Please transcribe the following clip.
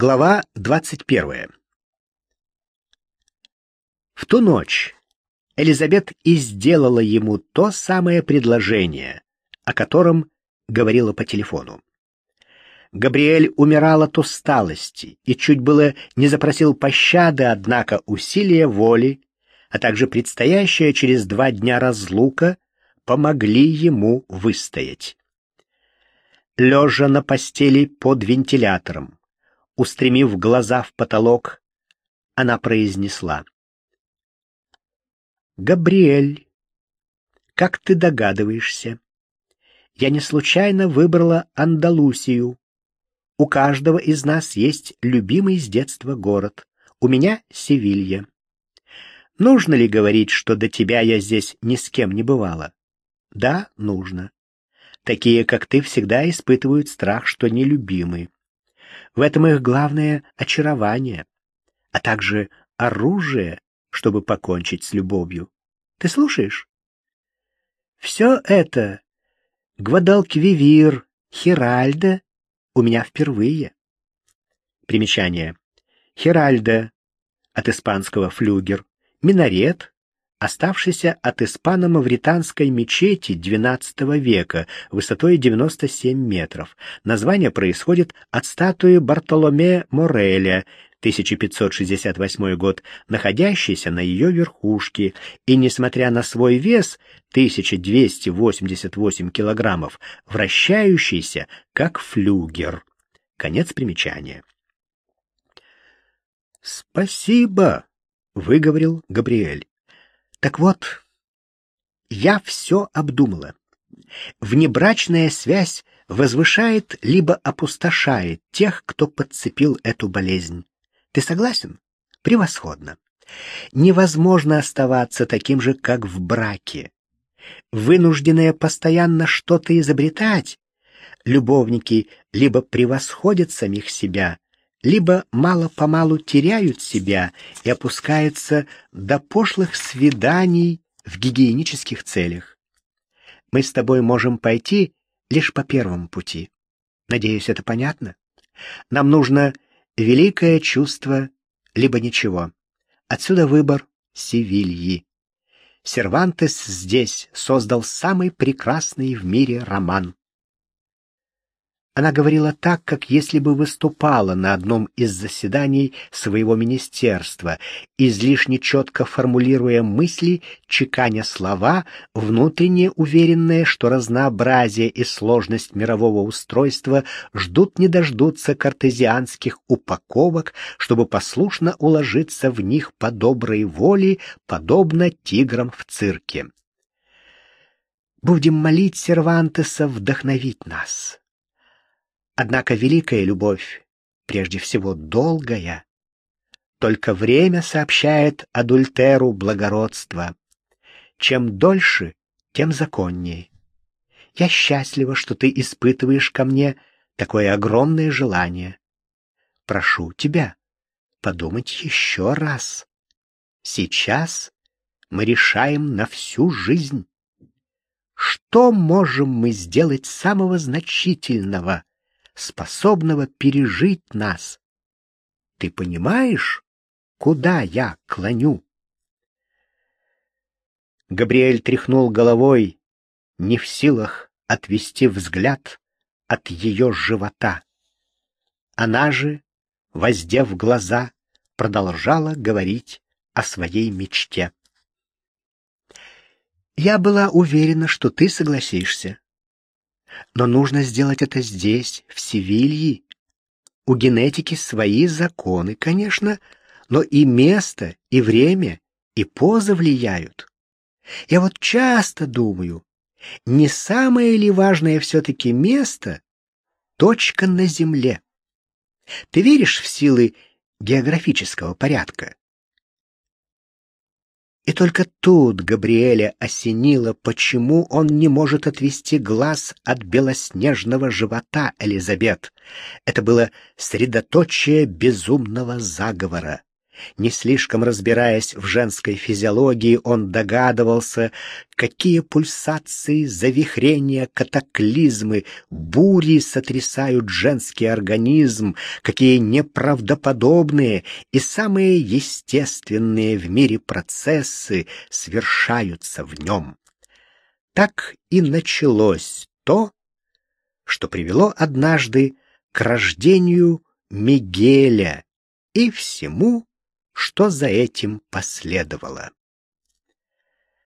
Глава 21. В ту ночь Элизабет и сделала ему то самое предложение, о котором говорила по телефону. Габриэль умирал от усталости и чуть было не запросил пощады, однако усилия воли, а также предстоящая через два дня разлука помогли ему выстоять. Лежа на постели под вентилятором, Устремив глаза в потолок, она произнесла. «Габриэль, как ты догадываешься, я не случайно выбрала Андалусию. У каждого из нас есть любимый с детства город. У меня Севилья. Нужно ли говорить, что до тебя я здесь ни с кем не бывала? Да, нужно. Такие, как ты, всегда испытывают страх, что нелюбимы. В этом их главное очарование, а также оружие, чтобы покончить с любовью. Ты слушаешь? Все это Гвадалквивир, Хиральда у меня впервые. Примечание. Хиральда от испанского флюгер, минарет, оставшийся от испано-мавританской мечети XII века высотой 97 метров. Название происходит от статуи Бартоломе Мореля 1568 год, находящейся на ее верхушке, и, несмотря на свой вес 1288 килограммов, вращающийся как флюгер. Конец примечания. «Спасибо», — выговорил Габриэль. Так вот, я все обдумала. Внебрачная связь возвышает либо опустошает тех, кто подцепил эту болезнь. Ты согласен? Превосходно. Невозможно оставаться таким же, как в браке. Вынужденные постоянно что-то изобретать, любовники либо превосходят самих себя, либо мало-помалу теряют себя и опускаются до пошлых свиданий в гигиенических целях. Мы с тобой можем пойти лишь по первому пути. Надеюсь, это понятно? Нам нужно великое чувство, либо ничего. Отсюда выбор Севильи. Сервантес здесь создал самый прекрасный в мире роман. Она говорила так, как если бы выступала на одном из заседаний своего министерства, излишне четко формулируя мысли, чеканя слова, внутренне уверенная, что разнообразие и сложность мирового устройства ждут не дождутся картезианских упаковок, чтобы послушно уложиться в них по доброй воле, подобно тиграм в цирке. Будем молить Сервантеса вдохновить нас Однако великая любовь, прежде всего долгая, только время сообщает адультеру благородства. Чем дольше, тем законней. Я счастлива, что ты испытываешь ко мне такое огромное желание. Прошу тебя подумать еще раз. Сейчас мы решаем на всю жизнь. Что можем мы сделать самого значительного способного пережить нас. Ты понимаешь, куда я клоню? Габриэль тряхнул головой, не в силах отвести взгляд от ее живота. Она же, воздев глаза, продолжала говорить о своей мечте. «Я была уверена, что ты согласишься. Но нужно сделать это здесь, в Севилье. У генетики свои законы, конечно, но и место, и время, и поза влияют. Я вот часто думаю, не самое ли важное все-таки место — точка на Земле? Ты веришь в силы географического порядка? И только тут Габриэля осенило, почему он не может отвести глаз от белоснежного живота Элизабет. Это было средоточие безумного заговора. Не слишком разбираясь в женской физиологии, он догадывался, какие пульсации, завихрения, катаклизмы, бури сотрясают женский организм, какие неправдоподобные и самые естественные в мире процессы совершаются в нем. Так и началось то, что привело однажды к рождению Мигеля и всему, что за этим последовало.